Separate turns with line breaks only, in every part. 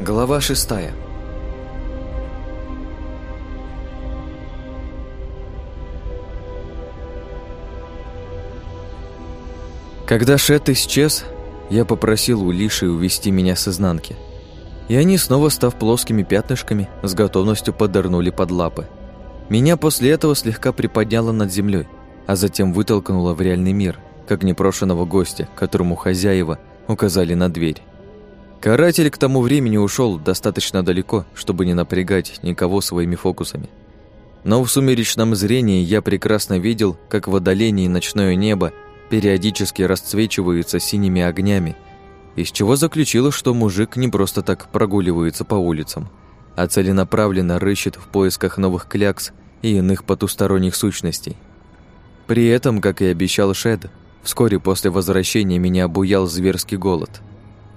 Глава шестая. Когда Шет исчез, я попросил у Лиши увести меня с изнанки. И они, снова став плоскими пятнышками, с готовностью подорнули под лапы. Меня после этого слегка приподняло над землей, а затем вытолкнуло в реальный мир, как непрошенного гостя, которому хозяева указали на дверь. Каратель к тому времени ушел достаточно далеко, чтобы не напрягать никого своими фокусами. Но в сумеречном зрении я прекрасно видел, как в отдалении ночное небо периодически расцвечиваются синими огнями, из чего заключила, что мужик не просто так прогуливается по улицам, а целенаправленно рыщет в поисках новых клякс и иных потусторонних сущностей. При этом, как и обещал Шед, вскоре после возвращения меня обуял зверский голод.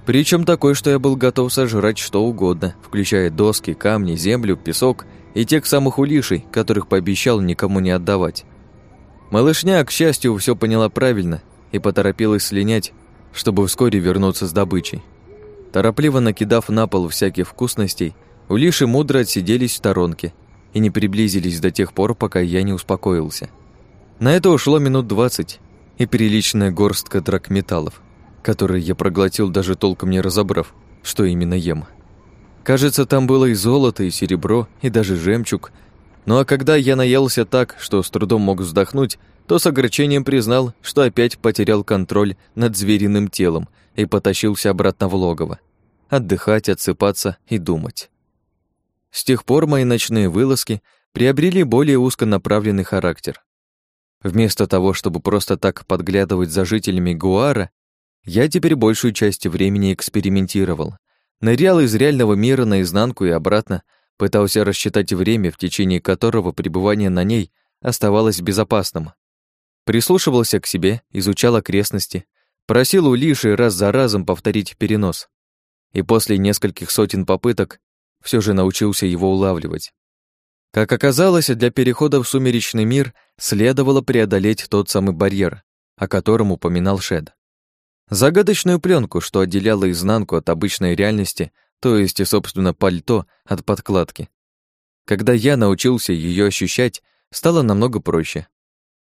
Причем такой, что я был готов сожрать что угодно, включая доски, камни, землю, песок и тех самых улишей, которых пообещал никому не отдавать. Малышня, к счастью, все поняла правильно и поторопилась слинять, чтобы вскоре вернуться с добычей. Торопливо накидав на пол всяких вкусностей, улиши мудро отсиделись в сторонке и не приблизились до тех пор, пока я не успокоился. На это ушло минут двадцать и приличная горстка драгметаллов, которые я проглотил, даже толком не разобрав, что именно ем. Кажется, там было и золото, и серебро, и даже жемчуг, ну а когда я наелся так, что с трудом мог вздохнуть, то с огорчением признал, что опять потерял контроль над звериным телом и потащился обратно в логово. Отдыхать, отсыпаться и думать. С тех пор мои ночные вылазки приобрели более узконаправленный характер. Вместо того, чтобы просто так подглядывать за жителями Гуара, я теперь большую часть времени экспериментировал. Нырял из реального мира наизнанку и обратно, Пытался рассчитать время, в течение которого пребывание на ней оставалось безопасным. Прислушивался к себе, изучал окрестности, просил у Лиши раз за разом повторить перенос. И после нескольких сотен попыток все же научился его улавливать. Как оказалось, для перехода в сумеречный мир следовало преодолеть тот самый барьер, о котором упоминал Шед. Загадочную пленку, что отделяла изнанку от обычной реальности, то есть, и, собственно, пальто от подкладки. Когда я научился ее ощущать, стало намного проще.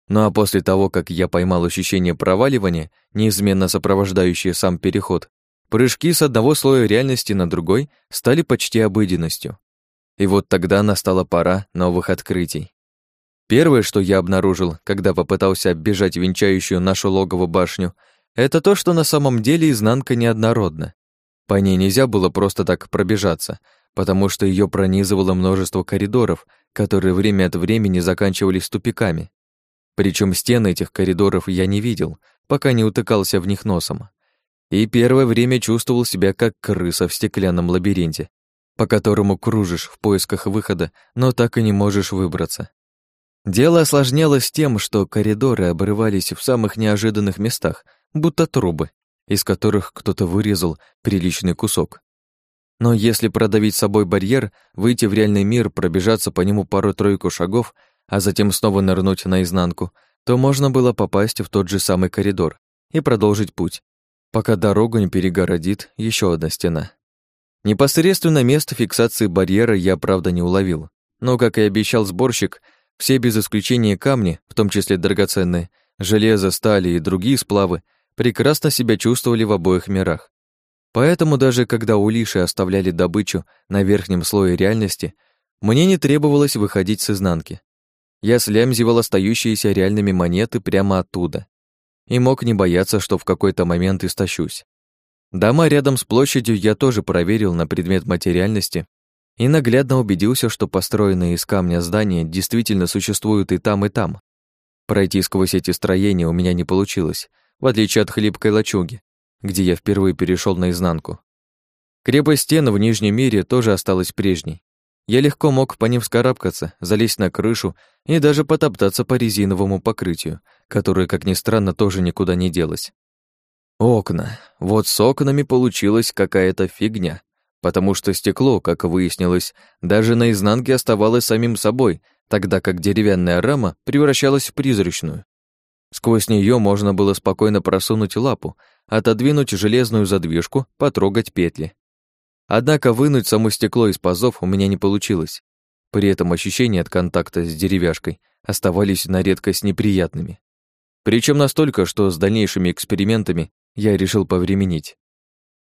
Ну а после того, как я поймал ощущение проваливания, неизменно сопровождающее сам переход, прыжки с одного слоя реальности на другой стали почти обыденностью. И вот тогда настала пора новых открытий. Первое, что я обнаружил, когда попытался оббежать венчающую нашу логово башню, это то, что на самом деле изнанка неоднородна. По ней нельзя было просто так пробежаться, потому что ее пронизывало множество коридоров, которые время от времени заканчивались тупиками. Причем стены этих коридоров я не видел, пока не утыкался в них носом. И первое время чувствовал себя как крыса в стеклянном лабиринте, по которому кружишь в поисках выхода, но так и не можешь выбраться. Дело осложнялось тем, что коридоры обрывались в самых неожиданных местах, будто трубы, из которых кто-то вырезал приличный кусок. Но если продавить собой барьер, выйти в реальный мир, пробежаться по нему пару-тройку шагов, а затем снова нырнуть наизнанку, то можно было попасть в тот же самый коридор и продолжить путь, пока дорогу не перегородит еще одна стена. Непосредственно место фиксации барьера я, правда, не уловил, но, как и обещал сборщик, все без исключения камни, в том числе драгоценные, железо, стали и другие сплавы, прекрасно себя чувствовали в обоих мирах. Поэтому даже когда улиши оставляли добычу на верхнем слое реальности, мне не требовалось выходить с изнанки. Я слямзивал остающиеся реальными монеты прямо оттуда и мог не бояться, что в какой-то момент истощусь. Дома рядом с площадью я тоже проверил на предмет материальности и наглядно убедился, что построенные из камня здания действительно существуют и там, и там. Пройти сквозь эти строения у меня не получилось, в отличие от хлипкой лачуги, где я впервые перешел наизнанку. Крепость стен в Нижнем мире тоже осталась прежней. Я легко мог по ним вскарабкаться, залезть на крышу и даже потоптаться по резиновому покрытию, которое, как ни странно, тоже никуда не делось. Окна. Вот с окнами получилась какая-то фигня, потому что стекло, как выяснилось, даже наизнанке оставалось самим собой, тогда как деревянная рама превращалась в призрачную. Сквозь нее можно было спокойно просунуть лапу, отодвинуть железную задвижку, потрогать петли. Однако вынуть само стекло из пазов у меня не получилось. При этом ощущения от контакта с деревяшкой оставались на редкость неприятными. Причем настолько, что с дальнейшими экспериментами я решил повременить.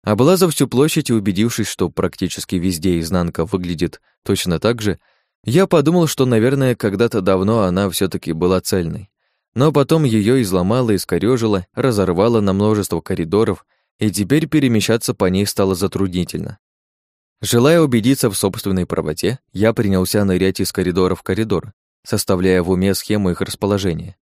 Облазав всю площадь и убедившись, что практически везде изнанка выглядит точно так же, я подумал, что, наверное, когда-то давно она все таки была цельной. Но потом ее изломало, искорёжило, разорвало на множество коридоров, и теперь перемещаться по ней стало затруднительно. Желая убедиться в собственной правоте, я принялся нырять из коридора в коридор, составляя в уме схему их расположения.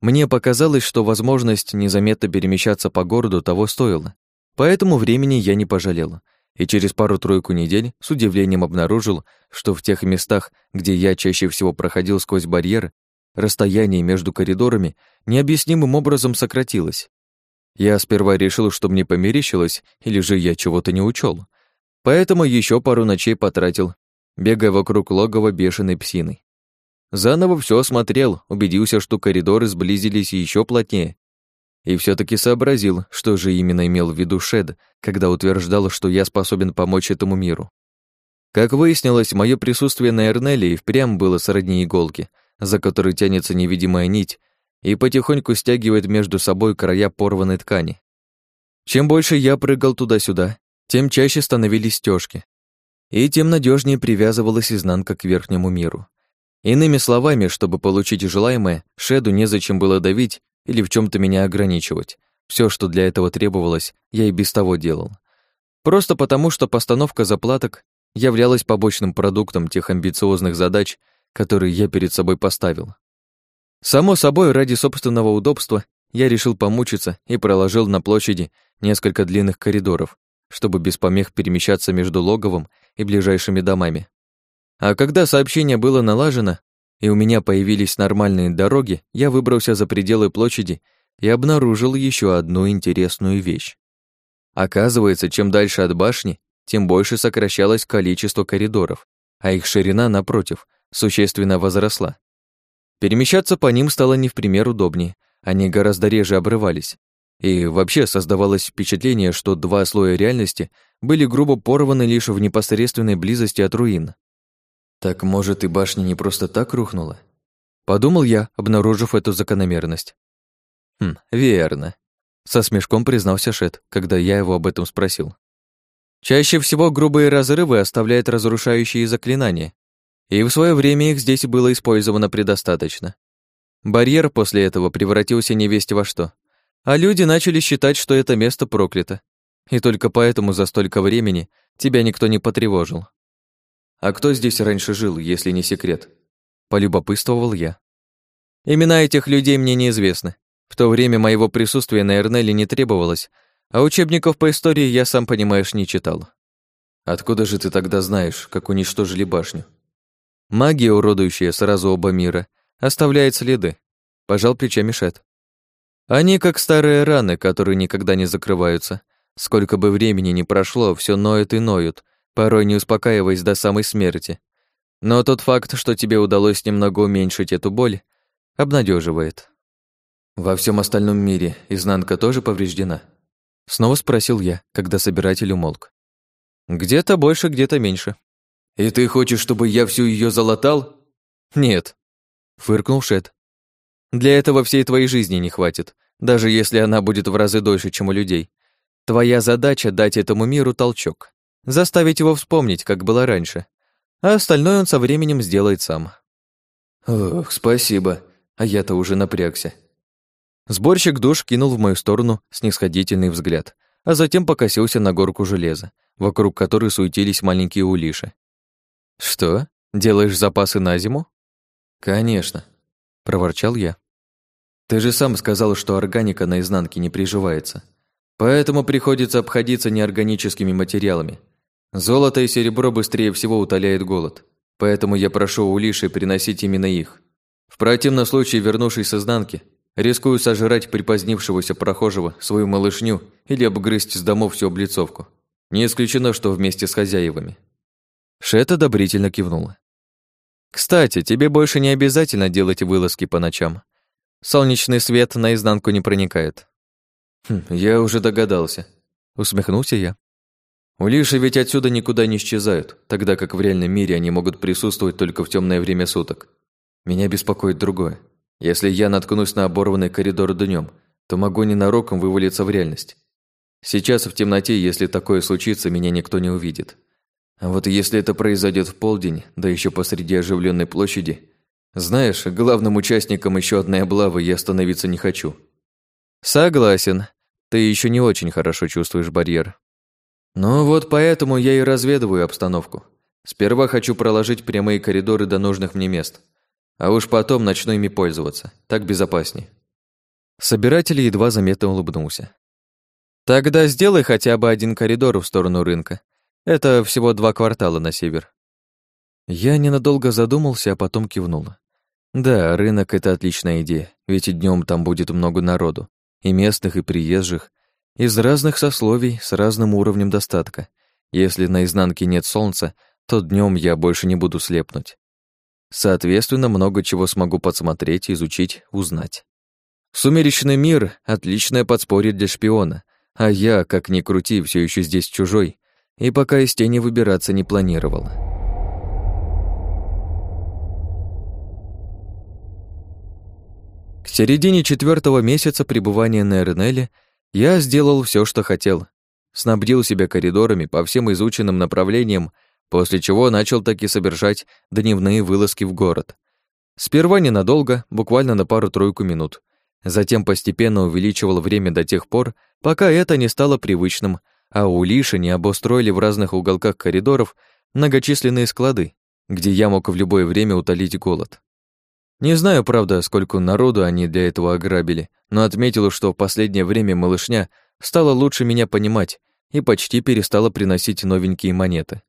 Мне показалось, что возможность незаметно перемещаться по городу того стоила, поэтому времени я не пожалел, и через пару-тройку недель с удивлением обнаружил, что в тех местах, где я чаще всего проходил сквозь барьер, расстояние между коридорами необъяснимым образом сократилось. Я сперва решил, что мне померещилось, или же я чего-то не учел, поэтому еще пару ночей потратил, бегая вокруг логова бешеной псиной. Заново все осмотрел, убедился, что коридоры сблизились еще плотнее. И все таки сообразил, что же именно имел в виду Шед, когда утверждал, что я способен помочь этому миру. Как выяснилось, мое присутствие на Эрнеле и впрямь было сродни иголки, за которой тянется невидимая нить и потихоньку стягивает между собой края порванной ткани. Чем больше я прыгал туда-сюда, тем чаще становились стежки, и тем надежнее привязывалась изнанка к верхнему миру. Иными словами, чтобы получить желаемое, Шеду незачем было давить или в чем то меня ограничивать. Все, что для этого требовалось, я и без того делал. Просто потому, что постановка заплаток являлась побочным продуктом тех амбициозных задач, которые я перед собой поставил. Само собой, ради собственного удобства я решил помучиться и проложил на площади несколько длинных коридоров, чтобы без помех перемещаться между логовом и ближайшими домами. А когда сообщение было налажено, и у меня появились нормальные дороги, я выбрался за пределы площади и обнаружил еще одну интересную вещь. Оказывается, чем дальше от башни, тем больше сокращалось количество коридоров, а их ширина, напротив, существенно возросла. Перемещаться по ним стало не в пример удобнее, они гораздо реже обрывались. И вообще создавалось впечатление, что два слоя реальности были грубо порваны лишь в непосредственной близости от руин. Так, может, и башня не просто так рухнула? Подумал я, обнаружив эту закономерность. Хм, верно. Со смешком признался Шет, когда я его об этом спросил. Чаще всего грубые разрывы оставляют разрушающие заклинания, и в свое время их здесь было использовано предостаточно. Барьер после этого превратился невесть во что, а люди начали считать, что это место проклято, и только поэтому за столько времени тебя никто не потревожил. «А кто здесь раньше жил, если не секрет?» Полюбопытствовал я. Имена этих людей мне неизвестны. В то время моего присутствия на Эрнеле не требовалось, а учебников по истории я, сам понимаешь, не читал. Откуда же ты тогда знаешь, как уничтожили башню? Магия, уродующая сразу оба мира, оставляет следы. Пожал плечами Шет. Они как старые раны, которые никогда не закрываются. Сколько бы времени ни прошло, все ноют и ноют, порой не успокаиваясь до самой смерти. Но тот факт, что тебе удалось немного уменьшить эту боль, обнадеживает. Во всем остальном мире изнанка тоже повреждена? Снова спросил я, когда собиратель умолк. Где-то больше, где-то меньше. И ты хочешь, чтобы я всю ее залатал? Нет, фыркнул Шет. Для этого всей твоей жизни не хватит, даже если она будет в разы дольше, чем у людей. Твоя задача дать этому миру толчок заставить его вспомнить, как было раньше, а остальное он со временем сделает сам. Ох, спасибо, а я-то уже напрягся. Сборщик душ кинул в мою сторону снисходительный взгляд, а затем покосился на горку железа, вокруг которой суетились маленькие улиши. «Что, делаешь запасы на зиму?» «Конечно», — проворчал я. «Ты же сам сказал, что органика на изнанке не приживается. Поэтому приходится обходиться неорганическими материалами, Золото и серебро быстрее всего утоляет голод, поэтому я прошу у Лиши приносить именно их. В противном случае, вернувшись с изнанки, рискую сожрать припозднившегося прохожего, свою малышню или обгрызть с домов всю облицовку. Не исключено, что вместе с хозяевами. Шет одобрительно кивнула. «Кстати, тебе больше не обязательно делать вылазки по ночам. Солнечный свет наизнанку не проникает». Хм, «Я уже догадался», — усмехнулся я. Улиши ведь отсюда никуда не исчезают, тогда как в реальном мире они могут присутствовать только в темное время суток. Меня беспокоит другое. Если я наткнусь на оборванный коридор днем, то могу ненароком вывалиться в реальность. Сейчас в темноте, если такое случится, меня никто не увидит. А вот если это произойдет в полдень, да еще посреди оживленной площади, знаешь, главным участником еще одной облавы я становиться не хочу. Согласен. Ты еще не очень хорошо чувствуешь барьер. Ну вот поэтому я и разведываю обстановку. Сперва хочу проложить прямые коридоры до нужных мне мест, а уж потом начну ими пользоваться. Так безопаснее. Собиратель едва заметно улыбнулся. Тогда сделай хотя бы один коридор в сторону рынка. Это всего два квартала на север. Я ненадолго задумался, а потом кивнула. Да, рынок — это отличная идея, ведь и днем там будет много народу, и местных, и приезжих, из разных сословий, с разным уровнем достатка. Если на изнанке нет солнца, то днем я больше не буду слепнуть. Соответственно, много чего смогу подсмотреть, изучить, узнать. Сумеречный мир — отличное подспорье для шпиона, а я, как ни крути, все еще здесь чужой, и пока из тени выбираться не планировал. К середине четвертого месяца пребывания на Эрнеле я сделал все, что хотел. Снабдил себя коридорами по всем изученным направлениям, после чего начал таки совершать дневные вылазки в город. Сперва ненадолго, буквально на пару-тройку минут. Затем постепенно увеличивал время до тех пор, пока это не стало привычным, а у Лиши не обустроили в разных уголках коридоров многочисленные склады, где я мог в любое время утолить голод. Не знаю, правда, сколько народу они для этого ограбили, но отметил, что в последнее время малышня стала лучше меня понимать и почти перестала приносить новенькие монеты.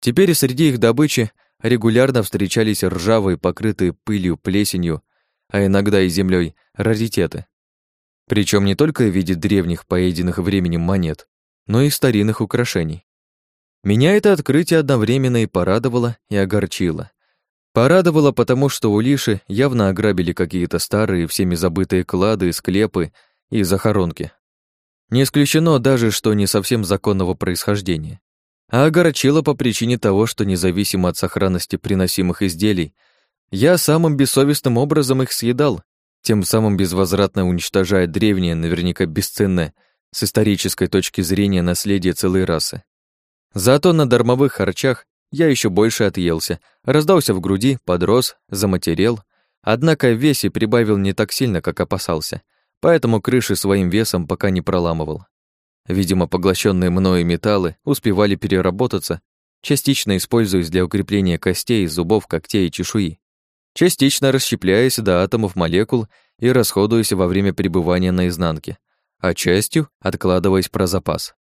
Теперь среди их добычи регулярно встречались ржавые, покрытые пылью, плесенью, а иногда и землей раритеты. Причем не только в виде древних, поеденных временем монет, но и старинных украшений. Меня это открытие одновременно и порадовало, и огорчило. Порадовало, потому что у Лиши явно ограбили какие-то старые, всеми забытые клады, склепы и захоронки. Не исключено даже, что не совсем законного происхождения. А огорчило по причине того, что независимо от сохранности приносимых изделий, я самым бессовестным образом их съедал, тем самым безвозвратно уничтожая древнее, наверняка бесценное, с исторической точки зрения наследие целой расы. Зато на дармовых харчах я еще больше отъелся, раздался в груди, подрос, заматерел, однако в весе прибавил не так сильно, как опасался, поэтому крыши своим весом пока не проламывал. Видимо, поглощенные мною металлы успевали переработаться, частично используясь для укрепления костей, зубов, когтей и чешуи, частично расщепляясь до атомов молекул и расходуясь во время пребывания на изнанке, а частью откладываясь про запас.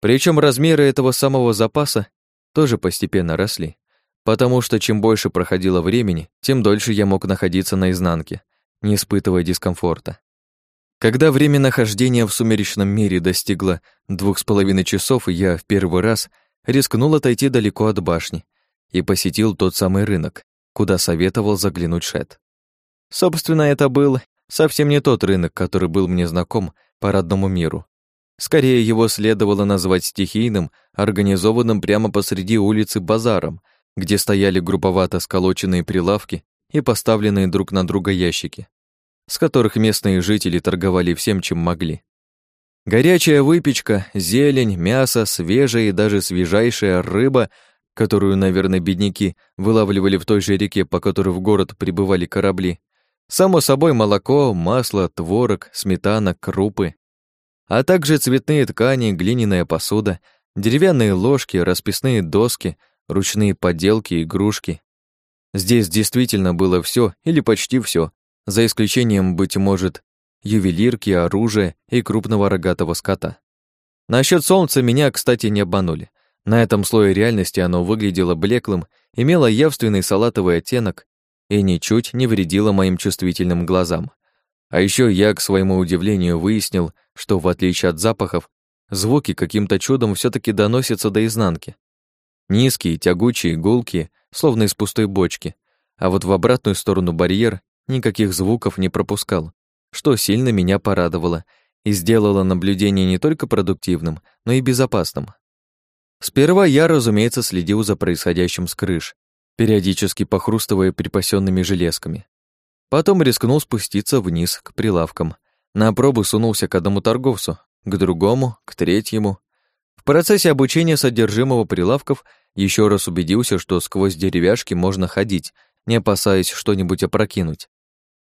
Причем размеры этого самого запаса тоже постепенно росли, потому что чем больше проходило времени, тем дольше я мог находиться на изнанке, не испытывая дискомфорта. Когда время нахождения в сумеречном мире достигло двух с половиной часов, я в первый раз рискнул отойти далеко от башни и посетил тот самый рынок, куда советовал заглянуть Шет. Собственно, это был совсем не тот рынок, который был мне знаком по родному миру. Скорее его следовало назвать стихийным, организованным прямо посреди улицы базаром, где стояли групповато сколоченные прилавки и поставленные друг на друга ящики, с которых местные жители торговали всем, чем могли. Горячая выпечка, зелень, мясо, свежая и даже свежайшая рыба, которую, наверное, бедняки вылавливали в той же реке, по которой в город прибывали корабли. Само собой, молоко, масло, творог, сметана, крупы а также цветные ткани, глиняная посуда, деревянные ложки, расписные доски, ручные поделки, игрушки. Здесь действительно было все или почти все, за исключением, быть может, ювелирки, оружия и крупного рогатого скота. Насчет солнца меня, кстати, не обманули. На этом слое реальности оно выглядело блеклым, имело явственный салатовый оттенок и ничуть не вредило моим чувствительным глазам. А еще я, к своему удивлению, выяснил, что, в отличие от запахов, звуки каким-то чудом все таки доносятся до изнанки. Низкие, тягучие, гулкие, словно из пустой бочки. А вот в обратную сторону барьер никаких звуков не пропускал, что сильно меня порадовало и сделало наблюдение не только продуктивным, но и безопасным. Сперва я, разумеется, следил за происходящим с крыш, периодически похрустывая припасенными железками. Потом рискнул спуститься вниз к прилавкам. На пробу сунулся к одному торговцу, к другому, к третьему. В процессе обучения содержимого прилавков еще раз убедился, что сквозь деревяшки можно ходить, не опасаясь что-нибудь опрокинуть.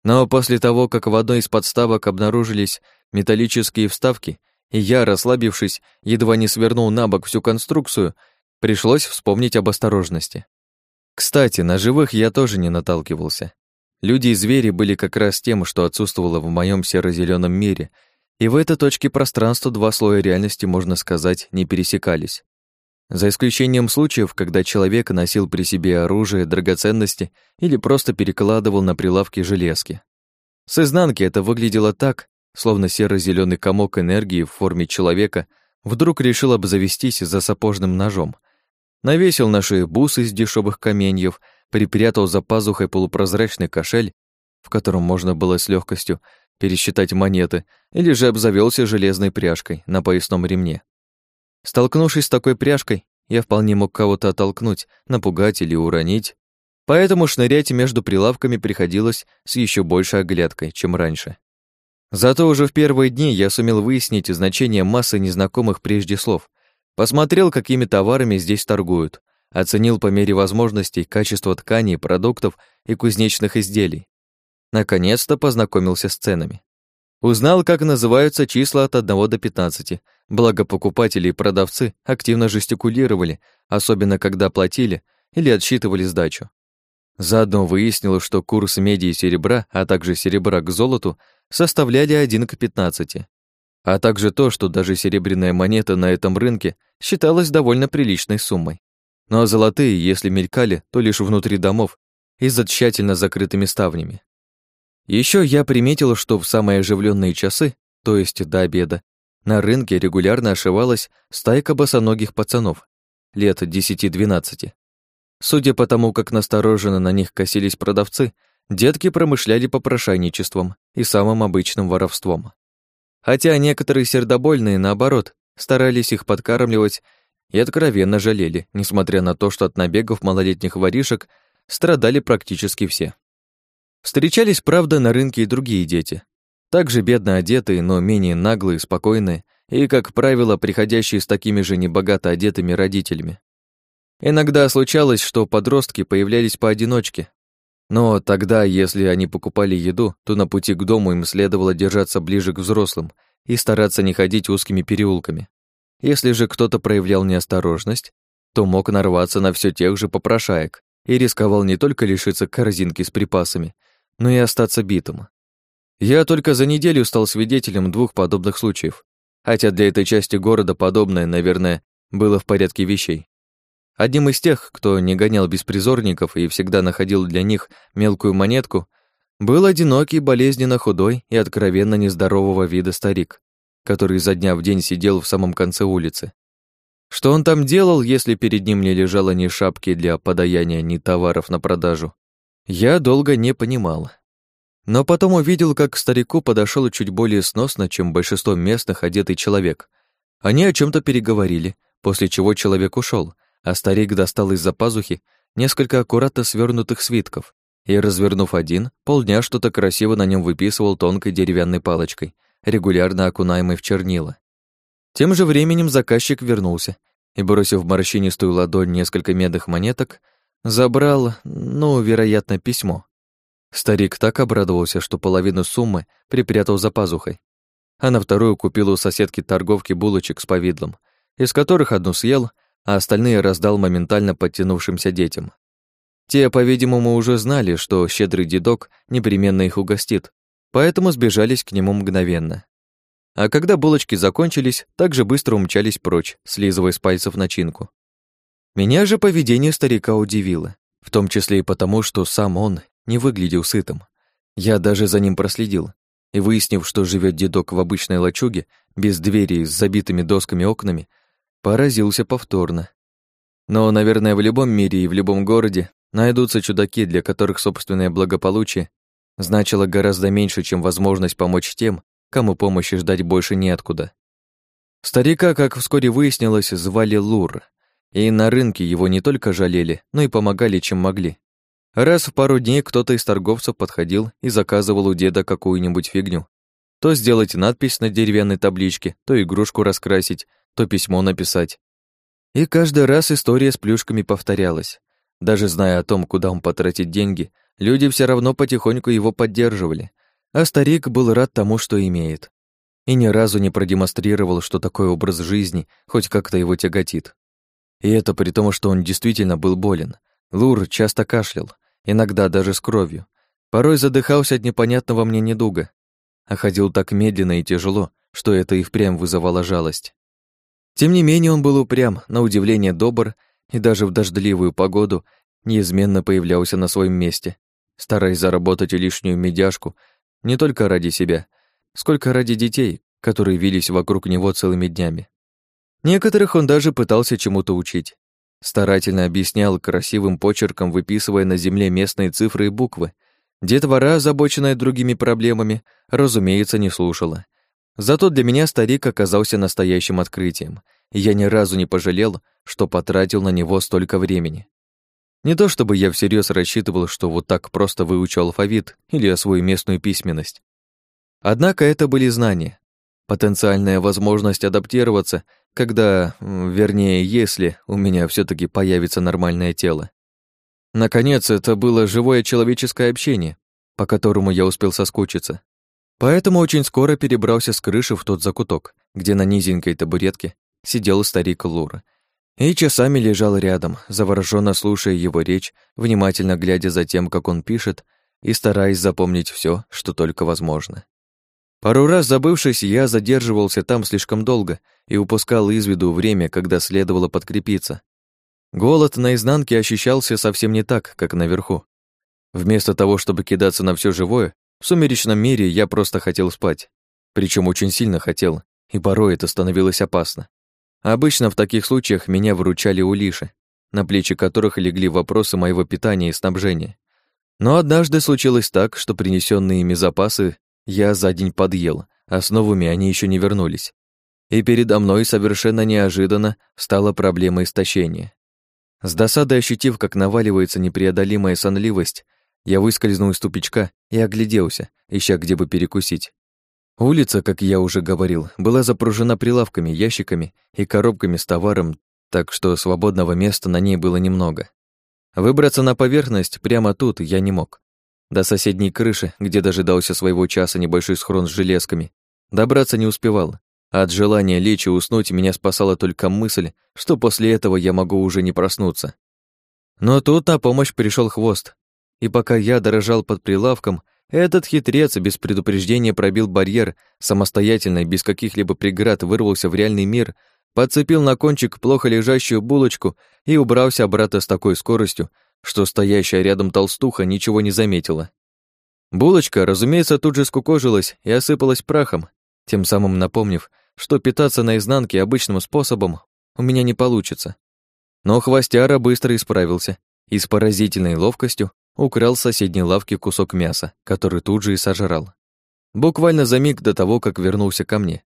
Но после того, как в одной из подставок обнаружились металлические вставки, и я, расслабившись, едва не свернул на бок всю конструкцию, пришлось вспомнить об осторожности. Кстати, на живых я тоже не наталкивался. Люди и звери были как раз тем, что отсутствовало в моем серо зеленом мире, и в этой точке пространства два слоя реальности, можно сказать, не пересекались. За исключением случаев, когда человек носил при себе оружие, драгоценности или просто перекладывал на прилавки железки. С изнанки это выглядело так, словно серо зеленый комок энергии в форме человека вдруг решил обзавестись за сапожным ножом. Навесил на шею бусы из дешевых каменьев, припрятал за пазухой полупрозрачный кошель, в котором можно было с легкостью пересчитать монеты, или же обзавелся железной пряжкой на поясном ремне. Столкнувшись с такой пряжкой, я вполне мог кого-то оттолкнуть, напугать или уронить, поэтому шнырять между прилавками приходилось с еще большей оглядкой, чем раньше. Зато уже в первые дни я сумел выяснить значение массы незнакомых прежде слов, посмотрел, какими товарами здесь торгуют, оценил по мере возможностей качество тканей, продуктов и кузнечных изделий. Наконец-то познакомился с ценами. Узнал, как называются числа от 1 до 15, благо покупатели и продавцы активно жестикулировали, особенно когда платили или отсчитывали сдачу. Заодно выяснил, что курс меди и серебра, а также серебра к золоту составляли 1 к 15, а также то, что даже серебряная монета на этом рынке считалась довольно приличной суммой. Но золотые, если мелькали, то лишь внутри домов и за тщательно закрытыми ставнями. Еще я приметил, что в самые оживленные часы, то есть до обеда, на рынке регулярно ошивалась стайка босоногих пацанов, лет 10-12. Судя по тому, как настороженно на них косились продавцы, детки промышляли попрошайничеством и самым обычным воровством. Хотя некоторые сердобольные, наоборот, старались их подкармливать и откровенно жалели, несмотря на то, что от набегов малолетних воришек страдали практически все. Встречались, правда, на рынке и другие дети. Также бедно одетые, но менее наглые, спокойные и, как правило, приходящие с такими же небогато одетыми родителями. Иногда случалось, что подростки появлялись поодиночке. Но тогда, если они покупали еду, то на пути к дому им следовало держаться ближе к взрослым и стараться не ходить узкими переулками. Если же кто-то проявлял неосторожность, то мог нарваться на все тех же попрошаек и рисковал не только лишиться корзинки с припасами, но и остаться битым. Я только за неделю стал свидетелем двух подобных случаев, хотя для этой части города подобное, наверное, было в порядке вещей. Одним из тех, кто не гонял беспризорников и всегда находил для них мелкую монетку, был одинокий, болезненно худой и откровенно нездорового вида старик, который изо дня в день сидел в самом конце улицы. Что он там делал, если перед ним не лежало ни шапки для подаяния, ни товаров на продажу, я долго не понимал. Но потом увидел, как к старику подошел чуть более сносно, чем большинство местных одетый человек. Они о чем то переговорили, после чего человек ушел, а старик достал из-за пазухи несколько аккуратно свернутых свитков и, развернув один, полдня что-то красиво на нем выписывал тонкой деревянной палочкой, регулярно окунаемой в чернила. Тем же временем заказчик вернулся и, бросив морщинистую ладонь несколько медных монеток, Забрал, ну, вероятно, письмо. Старик так обрадовался, что половину суммы припрятал за пазухой, а на вторую купил у соседки торговки булочек с повидлом, из которых одну съел, а остальные раздал моментально подтянувшимся детям. Те, по-видимому, уже знали, что щедрый дедок непременно их угостит, поэтому сбежались к нему мгновенно. А когда булочки закончились, так же быстро умчались прочь, слизывая с пальцев начинку. Меня же поведение старика удивило, в том числе и потому, что сам он не выглядел сытым. Я даже за ним проследил, и выяснив, что живет дедок в обычной лачуге, без двери с забитыми досками окнами, поразился повторно. Но, наверное, в любом мире и в любом городе найдутся чудаки, для которых собственное благополучие значило гораздо меньше, чем возможность помочь тем, кому помощи ждать больше неоткуда. Старика, как вскоре выяснилось, звали Лур — и на рынке его не только жалели, но и помогали, чем могли. Раз в пару дней кто-то из торговцев подходил и заказывал у деда какую-нибудь фигню. То сделать надпись на деревянной табличке, то игрушку раскрасить, то письмо написать. И каждый раз история с плюшками повторялась. Даже зная о том, куда он потратит деньги, люди все равно потихоньку его поддерживали, а старик был рад тому, что имеет. И ни разу не продемонстрировал, что такой образ жизни хоть как-то его тяготит. И это при том, что он действительно был болен. Лур часто кашлял, иногда даже с кровью. Порой задыхался от непонятного мне недуга, а ходил так медленно и тяжело, что это и впрямь вызывало жалость. Тем не менее он был упрям, на удивление добр, и даже в дождливую погоду неизменно появлялся на своем месте, стараясь заработать лишнюю медяшку не только ради себя, сколько ради детей, которые вились вокруг него целыми днями. Некоторых он даже пытался чему-то учить. Старательно объяснял красивым почерком, выписывая на земле местные цифры и буквы. Детвора, озабоченная другими проблемами, разумеется, не слушала. Зато для меня старик оказался настоящим открытием, и я ни разу не пожалел, что потратил на него столько времени. Не то чтобы я всерьез рассчитывал, что вот так просто выучу алфавит или освою местную письменность. Однако это были знания, потенциальная возможность адаптироваться когда, вернее, если у меня все таки появится нормальное тело. Наконец, это было живое человеческое общение, по которому я успел соскучиться. Поэтому очень скоро перебрался с крыши в тот закуток, где на низенькой табуретке сидел старик Лура, и часами лежал рядом, завороженно слушая его речь, внимательно глядя за тем, как он пишет, и стараясь запомнить все, что только возможно. Пару раз забывшись, я задерживался там слишком долго и упускал из виду время, когда следовало подкрепиться. Голод наизнанке ощущался совсем не так, как наверху. Вместо того, чтобы кидаться на все живое, в сумеречном мире я просто хотел спать. Причем очень сильно хотел, и порой это становилось опасно. Обычно в таких случаях меня выручали улиши, на плечи которых легли вопросы моего питания и снабжения. Но однажды случилось так, что принесенные ими запасы я за день подъел, а с новыми они еще не вернулись. И передо мной совершенно неожиданно стала проблема истощения. С досадой ощутив, как наваливается непреодолимая сонливость, я выскользнул из тупичка и огляделся, ища где бы перекусить. Улица, как я уже говорил, была запружена прилавками, ящиками и коробками с товаром, так что свободного места на ней было немного. Выбраться на поверхность прямо тут я не мог. До соседней крыши, где дожидался своего часа небольшой схрон с железками, добраться не успевал. от желания лечь и уснуть меня спасала только мысль, что после этого я могу уже не проснуться. Но тут на помощь пришел хвост. И пока я дорожал под прилавком, этот хитрец без предупреждения пробил барьер, самостоятельно без каких-либо преград вырвался в реальный мир, подцепил на кончик плохо лежащую булочку и убрался обратно с такой скоростью, что стоящая рядом толстуха ничего не заметила. Булочка, разумеется, тут же скукожилась и осыпалась прахом, тем самым напомнив, что питаться наизнанке обычным способом у меня не получится. Но хвостяра быстро исправился и с поразительной ловкостью украл с соседней лавки кусок мяса, который тут же и сожрал. Буквально за миг до того, как вернулся ко мне.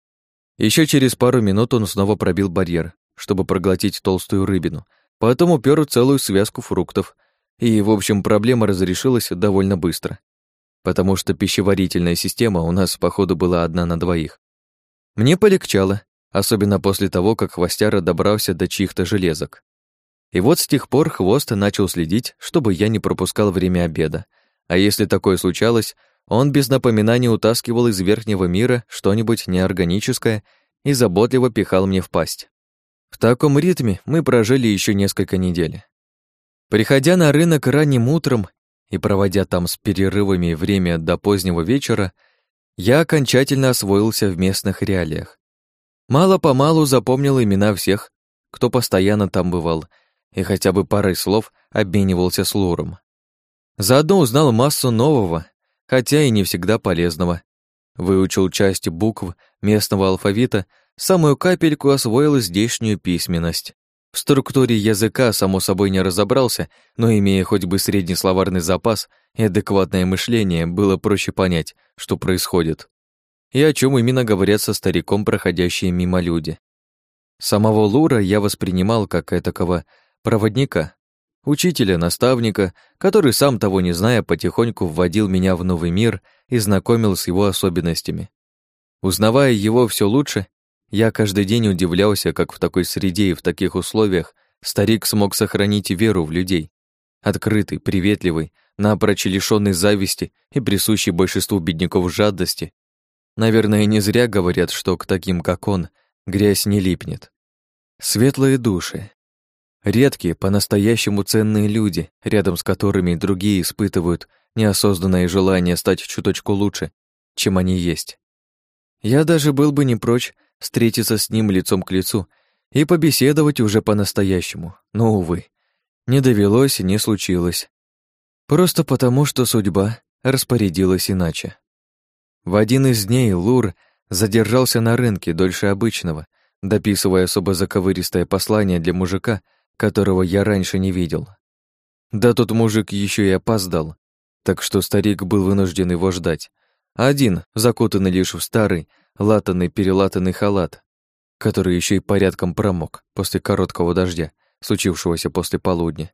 Еще через пару минут он снова пробил барьер, чтобы проглотить толстую рыбину, Потом упер целую связку фруктов, и, в общем, проблема разрешилась довольно быстро, потому что пищеварительная система у нас, походу, была одна на двоих. Мне полегчало, особенно после того, как хвостяра добрался до чьих-то железок. И вот с тех пор хвост начал следить, чтобы я не пропускал время обеда, а если такое случалось, он без напоминания утаскивал из верхнего мира что-нибудь неорганическое и заботливо пихал мне в пасть. В таком ритме мы прожили еще несколько недель. Приходя на рынок ранним утром и проводя там с перерывами время до позднего вечера, я окончательно освоился в местных реалиях. Мало-помалу запомнил имена всех, кто постоянно там бывал, и хотя бы парой слов обменивался с Луром. Заодно узнал массу нового, хотя и не всегда полезного. Выучил часть букв местного алфавита Самую капельку освоил здешнюю письменность. В структуре языка, само собой, не разобрался, но, имея хоть бы средний словарный запас и адекватное мышление, было проще понять, что происходит. И о чем именно говорят со стариком проходящие мимо люди. Самого Лура я воспринимал как этакого проводника, учителя, наставника, который, сам того не зная, потихоньку вводил меня в новый мир и знакомил с его особенностями. Узнавая его все лучше, я каждый день удивлялся, как в такой среде и в таких условиях старик смог сохранить веру в людей. Открытый, приветливый, напрочь лишённый зависти и присущий большинству бедняков жадности. Наверное, не зря говорят, что к таким, как он, грязь не липнет. Светлые души. Редкие, по-настоящему ценные люди, рядом с которыми другие испытывают неосознанное желание стать чуточку лучше, чем они есть. Я даже был бы не прочь встретиться с ним лицом к лицу и побеседовать уже по-настоящему, но, увы, не довелось и не случилось. Просто потому, что судьба распорядилась иначе. В один из дней Лур задержался на рынке дольше обычного, дописывая особо заковыристое послание для мужика, которого я раньше не видел. Да тот мужик еще и опоздал, так что старик был вынужден его ждать. Один, закутанный лишь в старый, латанный перелатанный халат, который еще и порядком промок после короткого дождя, случившегося после полудня.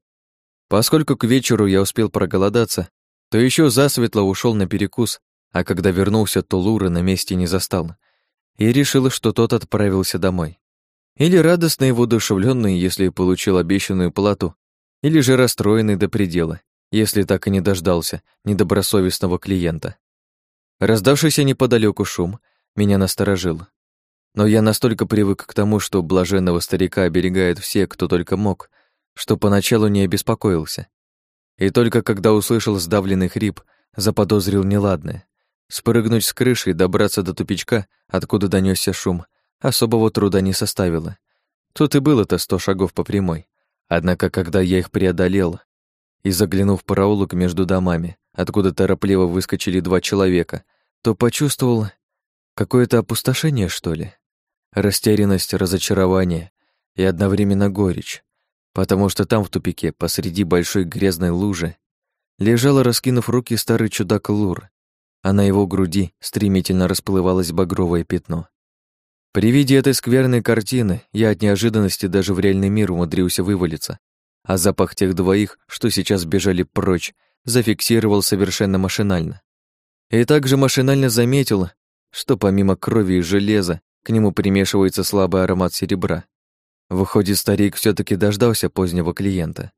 Поскольку к вечеру я успел проголодаться, то еще засветло ушел на перекус, а когда вернулся, то Лура на месте не застал, и решил, что тот отправился домой. Или радостно и воодушевлённый, если получил обещанную плату, или же расстроенный до предела, если так и не дождался недобросовестного клиента. Раздавшийся неподалеку шум меня насторожил. Но я настолько привык к тому, что блаженного старика оберегают все, кто только мог, что поначалу не обеспокоился. И только когда услышал сдавленный хрип, заподозрил неладное. Спрыгнуть с крыши и добраться до тупичка, откуда донесся шум, особого труда не составило. Тут и было-то сто шагов по прямой. Однако, когда я их преодолел и, заглянув в проулок между домами, откуда торопливо выскочили два человека, то почувствовал какое-то опустошение, что ли. Растерянность, разочарование и одновременно горечь, потому что там в тупике, посреди большой грязной лужи, лежал, раскинув руки, старый чудак Лур, а на его груди стремительно расплывалось багровое пятно. При виде этой скверной картины я от неожиданности даже в реальный мир умудрился вывалиться, а запах тех двоих, что сейчас бежали прочь, зафиксировал совершенно машинально. И также машинально заметил, что помимо крови и железа к нему примешивается слабый аромат серебра. Выходит, старик все таки дождался позднего клиента.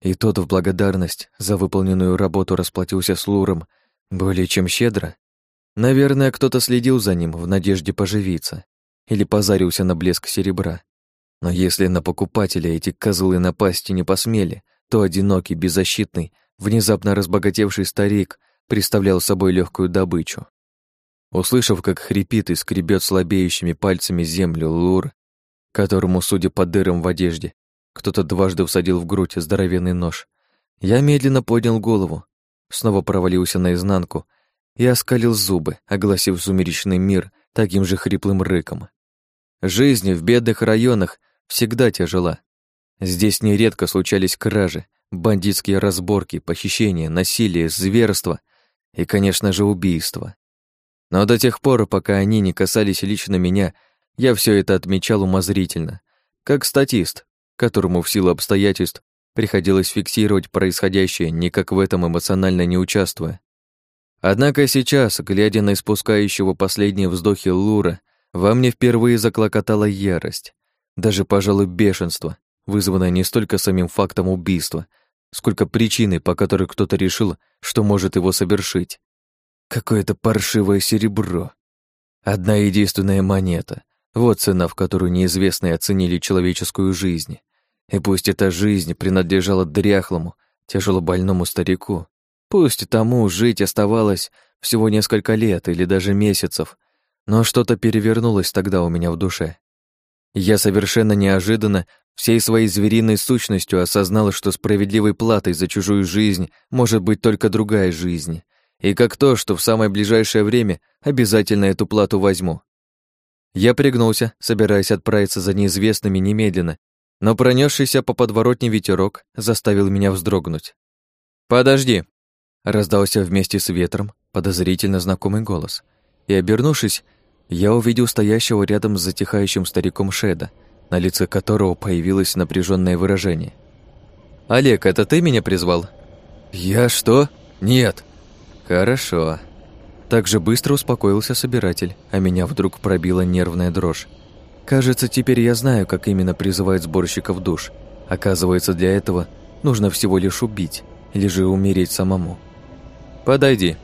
И тот в благодарность за выполненную работу расплатился с Луром более чем щедро. Наверное, кто-то следил за ним в надежде поживиться или позарился на блеск серебра. Но если на покупателя эти козлы напасти не посмели, то одинокий, беззащитный, внезапно разбогатевший старик представлял собой легкую добычу. Услышав, как хрипит и скребет слабеющими пальцами землю Лур, которому, судя по дырам в одежде, кто-то дважды всадил в грудь здоровенный нож, я медленно поднял голову, снова провалился наизнанку и оскалил зубы, огласив сумеречный мир таким же хриплым рыком. Жизнь в бедных районах всегда тяжела. Здесь нередко случались кражи, бандитские разборки, похищения, насилие, зверство и, конечно же, убийства. Но до тех пор, пока они не касались лично меня, я все это отмечал умозрительно, как статист, которому в силу обстоятельств приходилось фиксировать происходящее, никак в этом эмоционально не участвуя. Однако сейчас, глядя на испускающего последние вздохи Лура, во мне впервые заклокотала ярость, даже, пожалуй, бешенство, вызванное не столько самим фактом убийства, сколько причиной, по которой кто-то решил, что может его совершить. Какое-то паршивое серебро. Одна единственная монета. Вот цена, в которую неизвестные оценили человеческую жизнь. И пусть эта жизнь принадлежала дряхлому, тяжелобольному старику, пусть тому жить оставалось всего несколько лет или даже месяцев, но что-то перевернулось тогда у меня в душе. Я совершенно неожиданно всей своей звериной сущностью осознала, что справедливой платой за чужую жизнь может быть только другая жизнь, и как то, что в самое ближайшее время обязательно эту плату возьму. Я пригнулся, собираясь отправиться за неизвестными немедленно, но пронесшийся по подворотне ветерок заставил меня вздрогнуть. «Подожди!» — раздался вместе с ветром подозрительно знакомый голос. И, обернувшись, я увидел стоящего рядом с затихающим стариком Шеда, на лице которого появилось напряженное выражение. «Олег, это ты меня призвал?» «Я что? Нет!» «Хорошо». Так же быстро успокоился собиратель, а меня вдруг пробила нервная дрожь. Кажется, теперь я знаю, как именно призывают сборщиков душ. Оказывается, для этого нужно всего лишь убить, или же умереть самому. «Подойди», —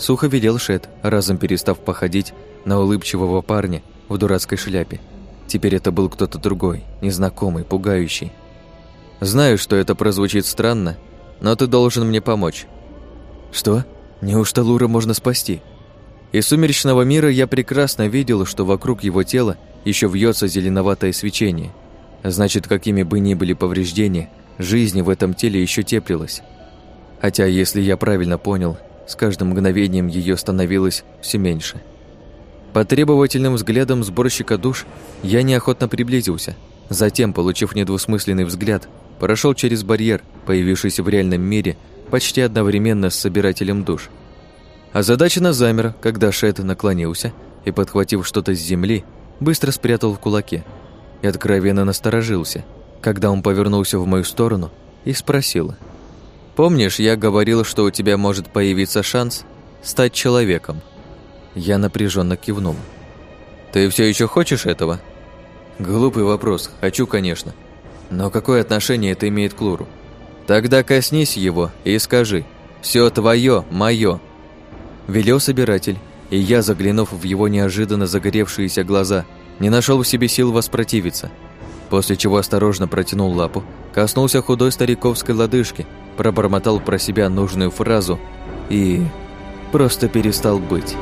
сухо велел Шет, разом перестав походить на улыбчивого парня в дурацкой шляпе. Теперь это был кто-то другой, незнакомый, пугающий. «Знаю, что это прозвучит странно, но ты должен мне помочь». «Что? Неужто Лура можно спасти?» Из сумеречного мира я прекрасно видел, что вокруг его тела еще вьется зеленоватое свечение. Значит, какими бы ни были повреждения, жизни в этом теле еще теплилась. Хотя, если я правильно понял, с каждым мгновением ее становилось все меньше. По требовательным взглядам сборщика душ я неохотно приблизился. Затем, получив недвусмысленный взгляд, прошел через барьер, появившийся в реальном мире почти одновременно с собирателем душ. Задача на замер, когда Шет наклонился и, подхватив что-то с земли, быстро спрятал в кулаке и откровенно насторожился, когда он повернулся в мою сторону и спросил. «Помнишь, я говорил, что у тебя может появиться шанс стать человеком?» Я напряженно кивнул. «Ты все еще хочешь этого?» «Глупый вопрос. Хочу, конечно. Но какое отношение это имеет к Луру?» «Тогда коснись его и скажи. Все твое, мое. Велел собиратель, и я, заглянув в его неожиданно загоревшиеся глаза, не нашел в себе сил воспротивиться. После чего осторожно протянул лапу, коснулся худой стариковской лодыжки, пробормотал про себя нужную фразу и просто перестал быть.